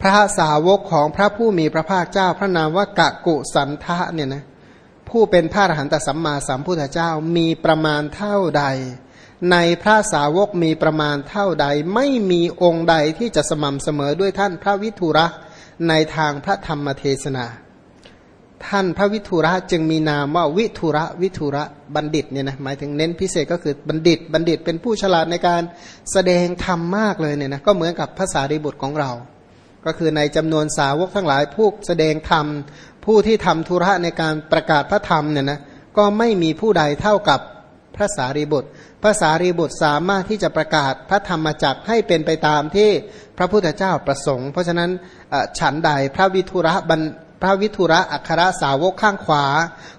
พระสาวกของพระผู้มีพระภาคเจ้า พระนามว่ากะกุสันทะเนี่ยนะผู้เป็นพระอรหันตสัมมาสัมพุทธเจ้ามีประมาณเท่าใด ในพระสาวกมีประมาณเท่าใด ไม่มีองค์ใดที่จะสม่ำเสมอด้วยท่านพระวิทุระในทางพระธรรมเทศนา ท่านพระวิทุระจึงมีนามว่าวิทุระวิทุระบัณฑิตเนี่ยนะหมายถึงเน้นพิเศษก็คือบัณฑิต บัณฑิตเป็นผู้ฉลาดในการแสดงธรรมมากเลยเนี่ยนะก็เหมือนกับภาษาริบุตรของเรา ก็คือในจำนวนสาวกทั้งหลายผู้แสดงธรรม ผู้ที่ทำธุระในการประกาศพระธรรมเนี่ยนะก็ไม่มีผู้ใดเท่ากับพระสารีบุตรพระสารีบุตรสามารถที่จะประกาศพระธรรมจักให้เป็นไปตามที่พระพุทธเจ้าประสงค์ เพราะฉะนั้นฉันใดพระวิทุระบรรพระวิทุระอัครสาวกข้างขวา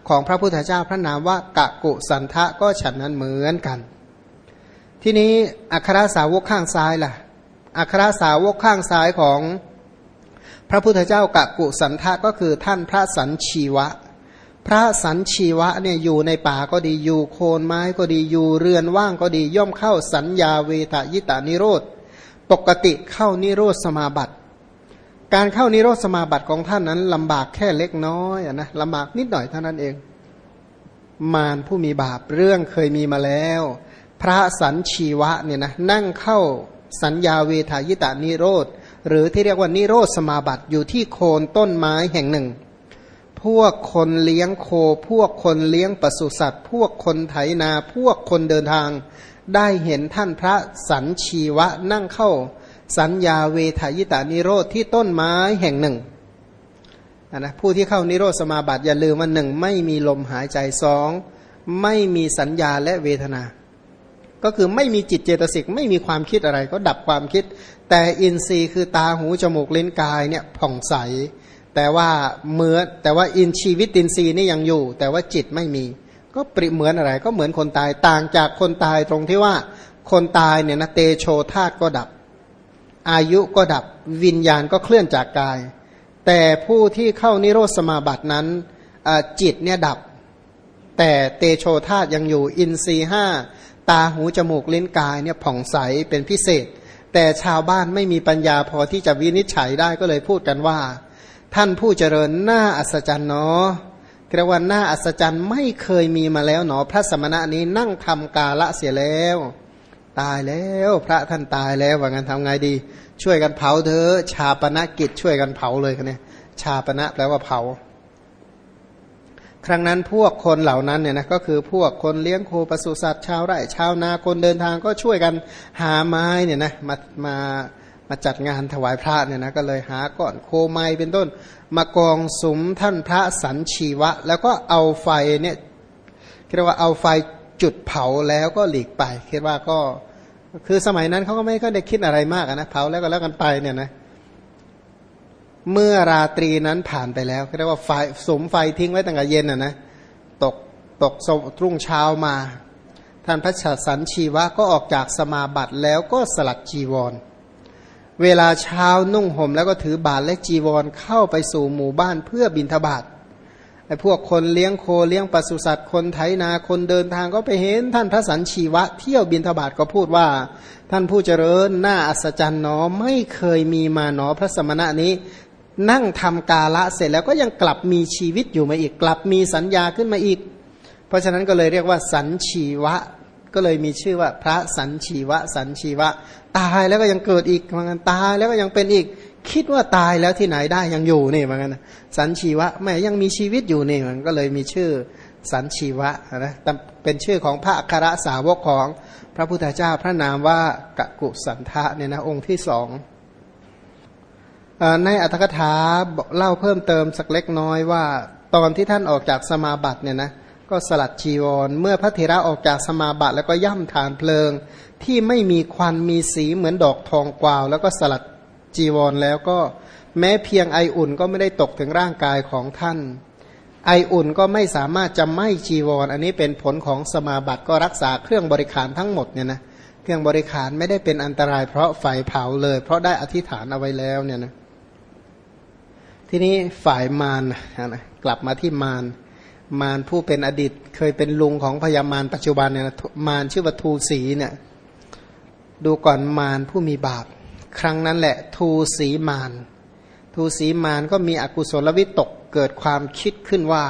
ของพระพุทธเจ้าพระนามว่ากะกุสันทะก็ฉันนั้นเหมือนกัน ที่นี้อัครสาวกข้างซ้ายล่ะอัครสาวกข้างซ้ายของ พระพุทธเจ้ากะกุสันทะก็คือท่านพระสันชีวะ พระสันชีวะเนี่ยอยู่ในป่าก็ดีอยู่โคนไม้ก็ดีอยู่เรือนว่างก็ดีย่อมเข้าสัญญาเวทยิตานิโรธ ปกติเข้านิโรธสมาบัติ การเข้านิโรธสมาบัติของท่านนั้นลำบากแค่เล็กน้อยนะลำบากนิดหน่อยเท่านั้นเอง มารผู้มีบาปเรื่องเคยมีมาแล้ว พระสันชีวะเนี่ยนะนั่งเข้าสัญญาเวทายตานิโรธ หรือที่เรียกว่านิโรธสมาบัติอยู่ที่โคนต้นไม้แห่งหนึ่ง พวกคนเลี้ยงโค พวกคนเลี้ยงปศุสัตว์ พวกคนไถนา พวกคนเดินทาง ได้เห็นท่านพระสันชีวะนั่งเข้า สัญญาเวทายตานิโรธที่ต้นไม้แห่งหนึ่งนะผู้ที่เข้านิโรธสมาบัติอย่าลืมว่าหนึ่งไม่มีลมหายใจสองไม่มีสัญญาและเวทนา ก็คือไม่มีจิตเจตสิกไม่มีความคิดอะไร ก็ดับความคิด แต่อินทรีย์คือตาหูจมูกลิ้นกายเนี่ยผ่องใส แต่ว่าเมื่อแต่ว่าอินชีวิตอินทรีย์นี่ยังอยู่ แต่ว่าจิตไม่มี ก็ปริเหมือนอะไร ก็เหมือนคนตายต่างจากคนตายตรงที่ว่า คนตายเนี่ยนะเตโชธาตก็ดับ อายุก็ดับวิญญาณก็เคลื่อนจากกาย แต่ผู้ที่เข้านิโรธสมาบัตินั้นจิตเนี่ยดับ แต่เตโชธาตยังอยู่อินทรีห้า ตาหูจมูกลิ้นกายเนี่ยผ่องใสเป็นพิเศษ แต่ชาวบ้านไม่มีปัญญาพอที่จะวินิจฉัยได้ก็เลยพูดกันว่า ท่านผู้เจริญหน้าอัศจรรย์เนาะเรียกว่าหน้าอัศจรรย์ไม่เคยมีมาแล้วหนอ พระสมณะนี้นั่งทำกาละเสียแล้ว ตายแล้วพระท่านตายแล้วว่างั้นทำไงดี ช่วยกันเผาเถอะชาปนกิจช่วยกันเผาเลยกันเนี่ยชาปณะแปลว่าเผา ครั้งนั้นพวกคนเหล่านั้นเนี่ยนะก็คือพวกคนเลี้ยงโคปศุสัตว์ชาวไร่ชาวนาคนเดินทางก็ช่วยกันหาไม้เนี่ยนะมามามาจัดงานถวายพระเนี่ยนะก็เลยหาก่อนโคไม้เป็นต้น มากองสมท่านพระสันชีวะ แล้วก็เอาไฟเนี่ยเรียกว่าเอาไฟจุดเผาแล้วก็หลีกไปคิดว่าก็คือสมัยนั้นเขาก็ไม่ก็ได้คิดอะไรมากนะเผาแล้วก็แล้วกันไปเนี่ยนะ เมื่อราตรีนั้นผ่านไปแล้วเรียกว่าไฟสมไฟทิ้งไว้ตั้งแต่เย็นอะนะตกตกรุ่งเช้ามา ท่านพระชสันชีวะก็ออกจากสมาบัติแล้วก็สลัดจีวร เวลาเช้านุ่งห่มแล้วก็ถือบาตรและจีวรเข้าไปสู่หมู่บ้านเพื่อบินทบาทไอ้พวกคนเลี้ยงโคเลี้ยงปศุสัตว์คนไถนาคนเดินทางก็ไปเห็นท่านพระสันชีวะ เที่ยวบินทบาทก็พูดว่า ท่านผู้เจริญน้าอัศจรรย์หนอไม่เคยมีมาหนอพระสมณะนี้ นั่งทำกาละเสร็จแล้วก็ยังกลับมีชีวิตอยู่มาอีก กลับมีสัญญาขึ้นมาอีก เพราะฉะนั้นก็เลยเรียกว่าสันชีวะ ก็เลยมีชื่อว่าพระสันชีวะ สันชีวะ ตายแล้วก็ยังเกิดอีกเหมือนกันตายแล้วก็ยังเป็นอีก คิดว่าตายแล้วที่ไหนได้ยังอยู่นี่เหมือนกันสันชีวะแม่ยังมีชีวิตอยู่นี่มันก็เลยมีชื่อสันชีวะนะเป็นชื่อของพระคารสาวกของพระพุทธเจ้าพระนามว่ากะกุสันทะเนี่ยนะองค์ที่สอง ในอัตถกถาเล่าเพิ่มเติมสักเล็กน้อยว่า ตอนที่ท่านออกจากสมาบัติเนี่ยนะก็สลัดจีวร เมื่อพระเถระออกจากสมาบัติ แล้วก็ย่ำฐานเพลิง ที่ไม่มีควันมีสีเหมือนดอกทองกวาว แล้วก็สลัดจีวรแล้วก็แม้เพียงไออุ่นก็ไม่ได้ตกถึงร่างกายของท่าน ไออุ่นก็ไม่สามารถจะไหม้จีวรออันนี้เป็นผลของสมาบัติก็รักษาเครื่องบริขารทั้งหมดเนี่ยนะเครื่องบริขารไม่ได้เป็นอันตรายเพราะไฟเผาเลย เพราะได้อธิษฐานเอาไว้แล้วเนี่ยนะ ทีนี้ฝ่ายมารนะกลับมาที่มารมารผู้เป็นอดีตเคยเป็นลุงของพญามารปัจจุบันเนี่ยมารชื่อว่าทูสีเนี่ยดูก่อนมารผู้มีบาป ครั้งนั้นแหละ ทูสีมานทูสีมานก็มีอกุศลวิตกเกิดความคิดขึ้นว่า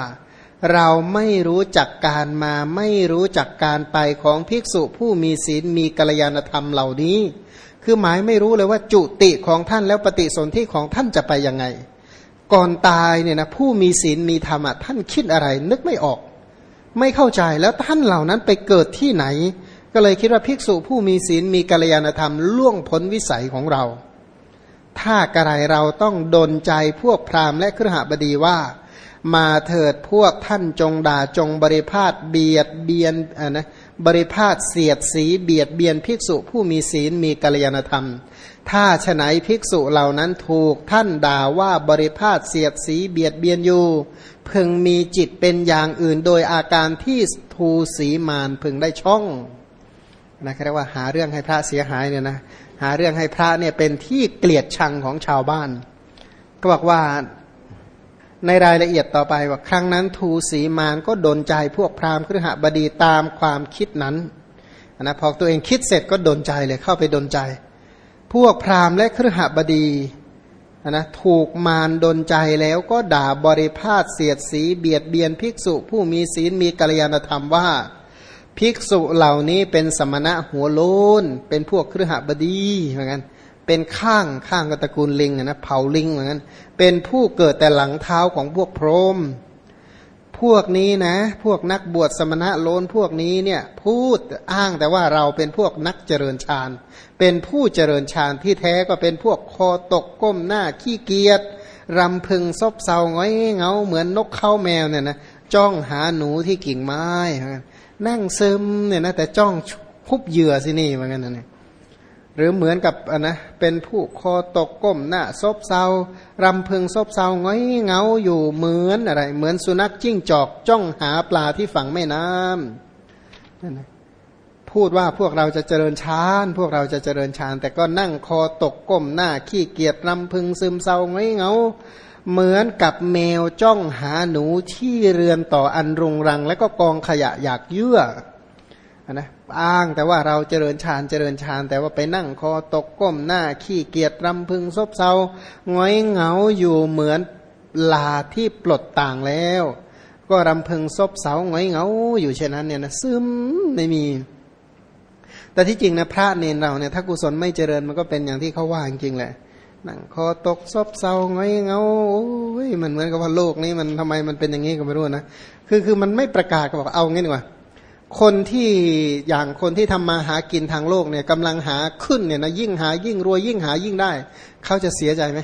เราไม่รู้จักการมาไม่รู้จักการไปของภิกษุผู้มีศีลมีกัลยาณธรรมเหล่านี้ คือหมายไม่รู้เลยว่าจุติของท่านแล้วปฏิสนธิของท่านจะไปยังไง ก่อนตายเนี่ยนะผู้มีศีลมีธรรมะท่านคิดอะไร นึกไม่ออก ไม่เข้าใจแล้วท่านเหล่านั้นไปเกิดที่ไหน ก็เลยคิดว่าภิกษุผู้มีศีลมีกัลยาณธรรมล่วงพ้นวิสัยของเรา ถ้ากระไรเราต้องดนใจพวกพราหมณ์และครหบดีว่า มาเถิดพวกท่านจงด่าจงบริพาทเบียดเบียนอ่านะ บริพาทเสียดสีเบียดเบียนภิกษุผู้มีศีลมีกัลยาณธรรม ถ้าฉไหนภิกษุเหล่านั้นถูกท่านด่าว่าบริพาทเสียดสีเบียดเบียนอยู่ พึงมีจิตเป็นอย่างอื่นโดยอาการที่ทูสีมานพึงได้ช่องนะเรียกว่าหาเรื่องให้พระเสียหายเนี่ยนะหาเรื่องให้พระเนี่ยเป็นที่เกลียดชังของชาวบ้าน ก็บอกว่า ในรายละเอียดต่อไปว่าครั้งนั้นทูสีมานก็ดนใจพวกพราหมณ์ครหบดีตามความคิดนั้นนะพอตัวเองคิดเสร็จก็ดนใจเลยเข้าไปดนใจ พวกพราหมณ์และครหบดีนะถูกมารดนใจแล้วก็ด่าบริพาทเสียดสีเบียดเบียนภิกษุผู้มีศีลมีกัลยาณธรรมว่า ภิกษุเหล่านี้เป็นสมณะหัวโลนเป็นพวกครหบดีเหมือนกัน เป็นข้างข้างกับตระกูลลิงนะเผาลิงเหมือนกันเป็นผู้เกิดแต่หลังเท้าของพวกพรหมพวกนี้นะ พวกนักบวชสมณะโลนพวกนี้เนี่ยพูดอ้างแต่ว่าเราเป็นพวกนักเจริญฌานเป็นผู้เจริญฌานที่แท้ก็เป็นพวกคอตกก้มหน้าขี้เกียจรำพึงซบเซาง้อยเงาเหมือนนกเข้าแมวเนี่ยนะจ้องหาหนูที่กิ่งไม้ นั่งซึมเนี่ยนะแต่จ้องคุบเหยื่อสินี่เหมือนกันนะเนี่ย หรือเหมือนกับอะนะเป็นผู้คอตกก้มหน้าซบเซารำพึงซบเซาง้อยเงาอยู่เหมือนอะไร เหมือนสุนัขจิ้งจอกจ้องหาปลาที่ฝั่งแม่น้ำนั่นนะพูดว่าพวกเราจะเจริญฌานพวกเราจะเจริญฌานแต่ก็นั่งคอตกก้มหน้าขี้เกียจรำพึงซึมเศร้าง้อยเงา เหมือนกับแมวจ้องหาหนูที่เรือนต่ออันรุงรัง และก็กองขยะอยากเยื่อ นะอ้างแต่ว่าเราเจริญฌานเจริญฌาน แต่ว่าไปนั่งคอตกก้มหน้าขี้เกียจรำพึงซบเซาง้อยเหงาอยู่เหมือนลาที่ปลดต่างแล้ว ก็รำพึงซบเซาง้อยเหงาอยู่เช่นนั้นเนี่ยนะซึมไม่มี แต่ที่จริงนะพระเนนเราเนี่ยถ้ากุศลไม่เจริญมันก็เป็นอย่างที่เขาว่าจริงแหละนั่งคอตกซบเซาง้อยเหงาโอ้ยมันเหมือนกับว่าโลกนี้มันทำไมมันเป็นอย่างนี้ก็ไม่รู้นะคือคือมันไม่ประกาศก็บอกเอางี้ดีกว่า คนที่อย่างคนที่ทำมาหากินทางโลกเนี่ยกำลังหาขึ้นเนี่ยนะยิ่งหายิ่งรวยยิ่งหายิ่งได้ เขาจะเสียใจไหม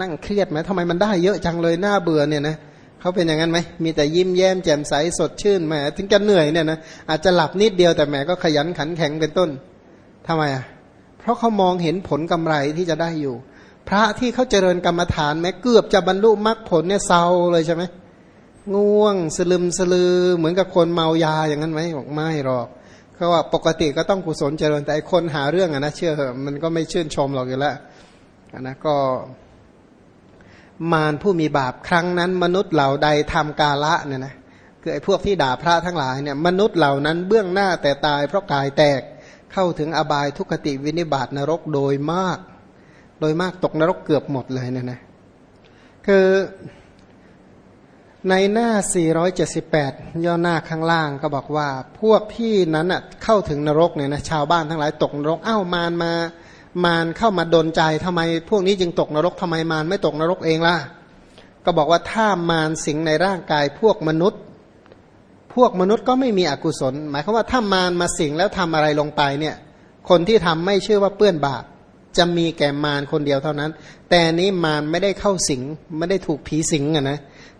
นั่งเครียดไหมทำไมมันได้เยอะจังเลยหน้าเบื่อเนี่ยนะเขาเป็นอย่างนั้นไหมมีแต่ยิ้มแย้มแจ่มใสสดชื่นแหมถึงจะเหนื่อยเนี่ยนะอาจจะหลับนิดเดียวแต่แหมก็ขยันขันแข็งเป็นต้นทำไมอะ เพราะเขามองเห็นผลกำไรที่จะได้อยู่ พระที่เขาเจริญกรรมฐานแม้เกือบจะบรรลุมรรคผลเนี่ยเศร้าเลยใช่ไหม ง่วงสลึมสลือ เหมือนกับคนเมายาอย่างนั้นไหมบอกไม่หรอกเขาว่าปกติก็ต้องกุศลเจริญแต่คนหาเรื่องอะนะเชื่อเถอะมันก็ไม่ชื่นชมหรอกอยู่แล้วนะก็ มารผู้มีบาปครั้งนั้น มนุษย์เหล่าใดทำกาละเนี่ยนะคือไอ้พวกที่ด่าพระทั้งหลายเนี่ยมนุษย์เหล่านั้นเบื้องหน้าแต่ตายเพราะกายแตกเข้าถึงอบายทุกติวินิบาตนรกโดยมาก โดยมากตกนรกเกือบหมดเลยเนี่ยนะคือ ในหน้า 478 ย่อหน้าข้างล่างก็บอกว่า พวกที่นั้นอะเข้าถึงนรกเนี่ยนะชาวบ้านทั้งหลายตกนรกเอ้ามารมามารเข้ามาดนใจทำไม พวกนี้จึงตกนรกทำไมมารไม่ตกนรกเองล่ะ ก็บอกว่าถ้ามารสิงในร่างกายพวกมนุษย์ พวกมนุษย์ก็ไม่มีอกุศล หมายความว่าถ้ามารมาสิงแล้วทำอะไรลงไปเนี่ย คนที่ทำไม่เชื่อว่าเปื้อนบาปจะมีแก่มารคนเดียวเท่านั้น แต่นี้มารไม่ได้เข้าสิงไม่ได้ถูกผีสิงอะนะ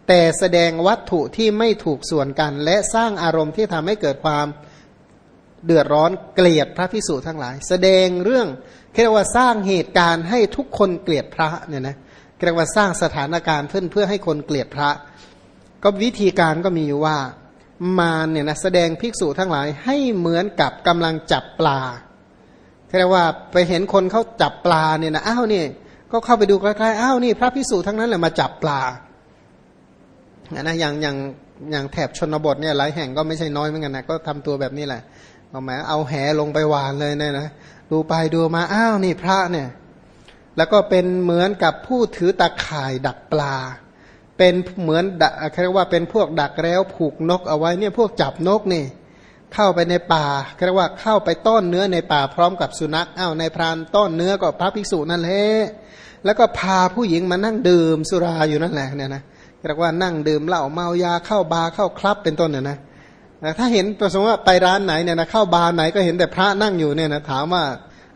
แต่แสดงวัตถุที่ไม่ถูกส่วนกัน และสร้างอารมณ์ที่ทำให้เกิดความเดือดร้อนเกลียดพระพิสุทั้งหลาย แสดงเรื่องเรียกว่าสร้างเหตุการณ์ให้ทุกคนเกลียดพระเนี่ยนะเรียกว่าสร้างสถานการณ์เพื่อเพื่อให้คนเกลียดพระ ก็วิธีการก็มีอยู่ว่ามาเนี่ยนะแสดงภิกษุทั้งหลายให้เหมือนกับกำลังจับปลาเรียกว่าไปเห็นคนเขาจับปลาเนี่ยนะอ้าวนี่ก็เข้าไปดูใกล้ๆอ้าวนี่ พระพิสุทั้งนั้นแหละมาจับปลา นะอย่างอย่างอย่างแถบชนบทเนี่ยหลายแห่งก็ไม่ใช่น้อยเหมือนกันนะก็ทำตัวแบบนี้แหละเอาหมายเอาแหลงไปหวานเลยเนี่ยนะดูไปดูมาอ้าวนี่พระเนี่ยแล้วก็เป็นเหมือนกับผู้ถือตาข่ายดักปลา เป็นเหมือนดักเรียกว่าเป็นพวกดักแล้วผูกนกเอาไว้เนี่ยพวกจับนกนี่ เข้าไปในป่าเรียกว่าเข้าไปต้อนเนื้อในป่าพร้อมกับสุนัขอ้าวในพรานต้อนเนื้อก็พระภิกษุนั่นแหละแล้วก็พาผู้หญิงมานั่งดื่มสุราอยู่นั่นแหละเนี่ยนะ เรียกว่านั่งดื่มเหล้าเมายาเข้าบาร์เข้าคลับเป็นต้นเนี่ยนะถ้าเห็นประสงค์ว่าไปร้านไหนเนี่ยนะเข้าบาร์ไหนก็เห็นแต่พระนั่งอยู่เนี่ยนะถามว่า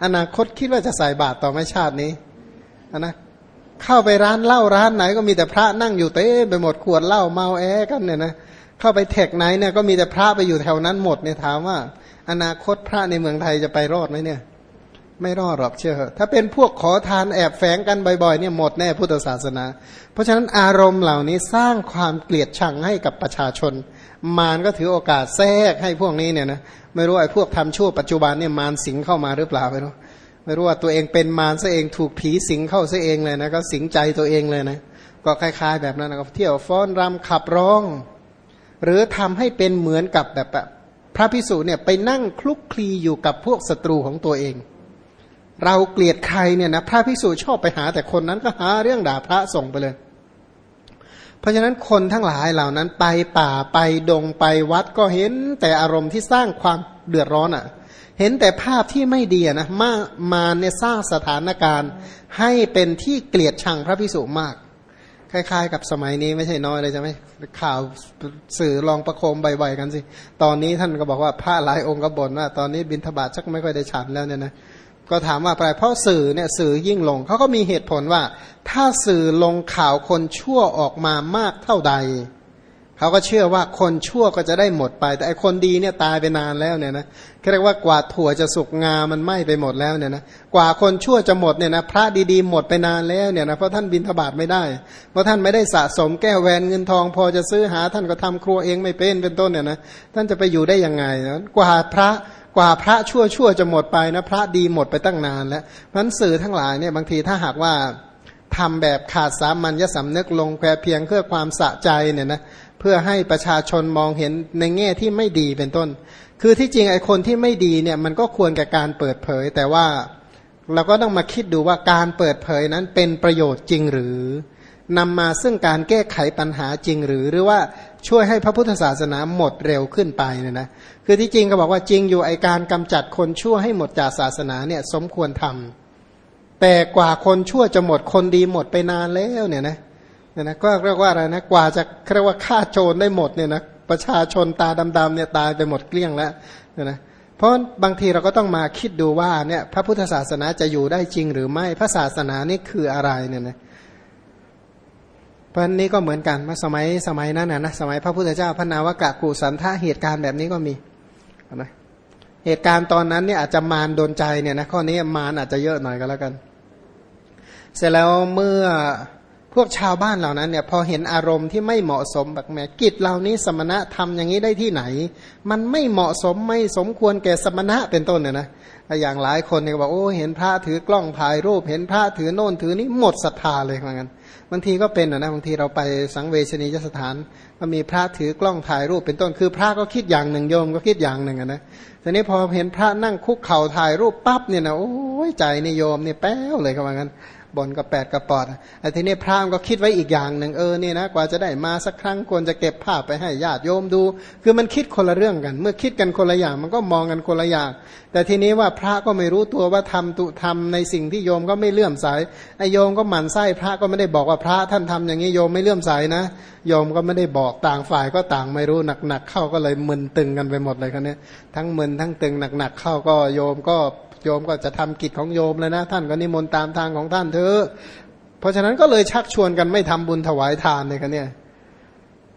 อนาคตคิดว่าจะใส่บาตรต่อไม่ชาตินี้นะเข้าไปร้านเหล้าร้านไหนก็มีแต่พระนั่งอยู่เต้ไปหมดขวดเหล้าเมาแอกันเนี่ยนะเข้าไปเทคไหนเนี่ยก็มีแต่พระไปอยู่แถวนั้นหมดเนี่ยถามว่า อนาคตพระในเมืองไทยจะไปรอดไหมเนี่ย ไม่รอดหรอกเชื่อถ้าเป็นพวกขอทานแอบแฝงกันบ่อยๆเนี่ยหมดแน่พุทธศาสนา เพราะฉะนั้นอารมณ์เหล่านี้สร้างความเกลียดชังให้กับประชาชน มารก็ถือโอกาสแทรกให้พวกนี้เนี่ยนะไม่รู้ไอ้พวกทำชั่วปัจจุบันเนี่ยมารสิงเข้ามาหรือเปล่าไม่รู้ไม่รู้ว่าตัวเองเป็นมารซะเองถูกผีสิงเข้าซะเองเลยนะก็สิงใจตัวเองเลยนะก็คล้าย ๆ แบบนั้นนะก็เที่ยวฟ้อนรำขับร้อง หรือทำให้เป็นเหมือนกับแบบพระพิสุเนี่ยไปนั่งคลุกคลีอยู่กับพวกศัตรูของตัวเอง เราเกลียดใครเนี่ยนะพระพิสุชอบไปหาแต่คนนั้นก็หาเรื่องด่าพระส่งไปเลย เพราะฉะนั้นคนทั้งหลายเหล่านั้นไปป่าไปดงไปวัดก็เห็นแต่อารมณ์ที่สร้างความเดือดร้อนอะ่ะ เห็นแต่ภาพที่ไม่ดีนะมามาเนี่ยสร้างสถานการณ์ ให้เป็นที่เกลียดชังพระพิสุมากคล้ายๆ กับสมัยนี้ไม่ใช่น้อยเลยใช่ไหมข่าวสื่อลองประโคมบ่อยๆกันสิ ตอนนี้ท่านก็บอกว่าพระหลายองค์ก็บ่นว่า ตอนนี้บินทบาทชักไม่ค่อยได้ฉันแล้วเนี่ยนะ ก็ถามว่าไปเพราะสื่อเนี่ยสื่อยิ่งลงเขาก็มีเหตุผลว่า ถ้าสื่อลงข่าวคนชั่วออกมามากเท่าใดเขาก็เชื่อว่าคนชั่วก็จะได้หมดไป แต่ไอคนดีเนี่ยตายไปนานแล้วเนี่ยนะเรียกว่ากว่าถั่วจะสุกงามันไหม้ไปหมดแล้วเนี่ยนะกว่าคนชั่วจะหมดเนี่ยนะพระดีๆหมดไปนานแล้วเนี่ยนะเพราะท่านบินทบาทไม่ได้ เพราะท่านไม่ได้สะสมแก้วแหวนเงินทอง พอจะซื้อหาท่านก็ทำครัวเองไม่เป็นเป็นต้นเนี่ยนะท่านจะไปอยู่ได้ยังไงนะกว่าพระ กว่าพระชั่วชั่วจะหมดไปนะพระดีหมดไปตั้งนานแล้วเพราะนั้นสื่อทั้งหลายเนี่ยบางทีถ้าหากว่าทำแบบขาดสามัญญสำนึกลงแค่เพียงเพื่อความสะใจเนี่ยนะเพื่อให้ประชาชนมองเห็นในแง่ที่ไม่ดีเป็นต้น คือที่จริงไอ้คนที่ไม่ดีเนี่ยมันก็ควรกับการเปิดเผย แต่ว่าเราก็ต้องมาคิดดูว่าการเปิดเผยนั้นเป็นประโยชน์จริงหรือนำมาซึ่งการแก้ไขปัญหาจริงหรือหรือว่าช่วยให้พระพุทธศาสนาหมดเร็วขึ้นไปเนี่ยนะ คือที่จริงก็บอกว่าจริงอยู่ไอการกำจัดคนชั่วให้หมดจากศาสนาเนี่ยสมควรทำแต่กว่าคนชั่วจะหมดคนดีหมดไปนานแล้วเนี่ยนะเนี่ยนะก็เรียกว่าอะไรนะกว่าจะเรียกว่าฆ่าโจรได้หมดเนี่ยนะประชาชนตาดำๆเนี่ยตายไปหมดเกลี้ยงแล้วเนี่ยนะเพราะบางทีเราก็ต้องมาคิดดูว่าเนี่ยพระพุทธศาสนาจะอยู่ได้จริงหรือไม่พระศาสนานี่คืออะไรเนี่ยนะเพราะนี้ก็เหมือนกันมาสมัยสมัยนั้นนะนะสมัยพระพุทธเจ้าพระนาวกะกุสันทะเหตุการณ์แบบนี้ก็มี นะเหตุการณ์ตอนนั้นเนี่ยอาจจะมารโดนใจเนี่ยนะข้อนี้มารอาจจะเยอะหน่อยก็แล้วกัน เสร็จแล้วเมื่อ พวกชาวบ้านเหล่านั้นเนี่ยพอเห็นอารมณ์ที่ไม่เหมาะสมแบบแม่กิจเหล่านี้สมณะทำอย่างนี้ได้ที่ไหน มันไม่เหมาะสมไม่สมควรแก่สมณะเป็นต้นเนี่ยนะอย่างหลายคนเนี่ยบอกโอ้เห็นพระถือกล้องถ่ายรูป เห็นพระถือโน่นถือนี้หมดศรัทธาเลยเหมือนกันบางทีก็เป็นนะบางทีเราไปสังเวชนียสถานก็มีพระถือกล้องถ่ายรูปเป็นต้นคือพระก็คิดอย่างหนึ่งโยมก็คิดอย่างหนึ่งนะทีนี้พอเห็นพระนั่งคุกเข่าถ่ายรูปปั๊บเนี่ยนะโอ้ยใจนิยมเนี่ยแป้วเลยเขาว่างั้น บนกับแปดกับปอดไอ้ทีนี้พระก็คิดไว้อีกอย่างหนึ่งเออเนี่ยนะกว่าจะได้มาสักครั้งควรจะเก็บภาพไปให้ญาติโยมดู คือมันคิดคนละเรื่องกัน เมื่อคิดกันคนละอย่างมันก็มองกันคนละอย่าง แต่ทีนี้ว่าพระก็ไม่รู้ตัวว่าทำตุทำในสิ่งที่โยมก็ไม่เลื่อมใสไอโยมก็หมั่นไส้พระก็ไม่ได้บอกว่าพระท่านทำอย่างนี้โยมไม่เลื่อมใสนะโยมก็ไม่ได้บอกต่างฝ่ายก็ต่างไม่รู้หนักๆเข้าก็เลยมึนตึงกันไปหมดเลยครับเนี่ยทั้งมึนทั้งตึงหนักๆเข้าก็โยมก็ โยมก็จะทำกิจของโยมเลยนะ ท่านก็นิมนต์ตามทางของท่านเถอะเพราะฉะนั้นก็เลยชักชวนกันไม่ทำบุญถวายทานเลยคันเนี่ย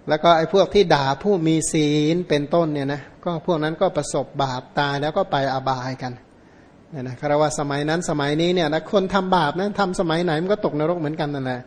แล้วก็ไอ้พวกที่ด่าผู้มีศีลเป็นต้นเนี่ยนะก็พวกนั้นก็ประสบบาปตายแล้วก็ไปอบายกันเนี่ยนะคารว่าสมัยนั้นสมัยนี้เนี่ยนะคนทำบาปนะทำสมัยไหนมันก็ตกนรกเหมือนกันนั่นแหละ